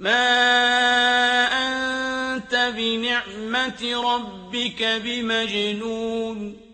مَا أَنتَ بِنِعْمَةِ رَبِّكَ بِمَجْنُونٍ